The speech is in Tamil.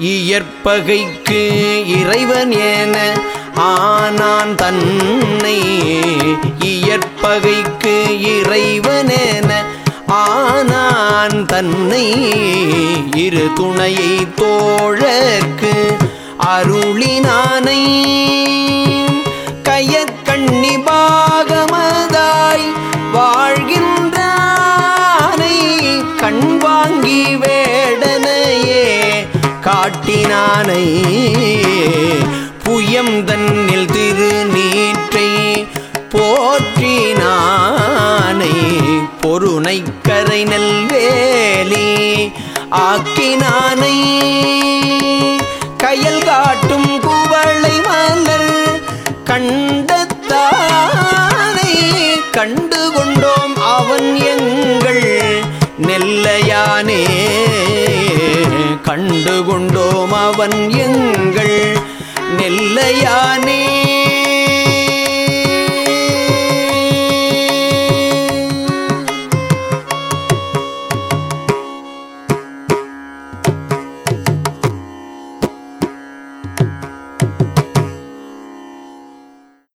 இயற்பகைக்கு இறைவன் என ஆனான் தன்னை இயற்பகைக்கு இறைவனென ஆனான் தன்னை இரு துணையை தோழற்கு அருளினானை. கையக்கண்ணி பாகமதாய் வாழ்கின்றானை கண் வாங்கி காட்டினானை. புயம் தன்னில் திருநீற்றை போற்றினானை. பொருணைக்கரை கரை நெல்வேலி ஆக்கினானை. கயல் காட்டும் குவளை மலர் கண்டத்தானை கண்டு கொண்டோம் அவன் எங்கள் நெல்லையானே. கண்டு கொண்டோம் அவன் எங்கள் நெல்லையானே.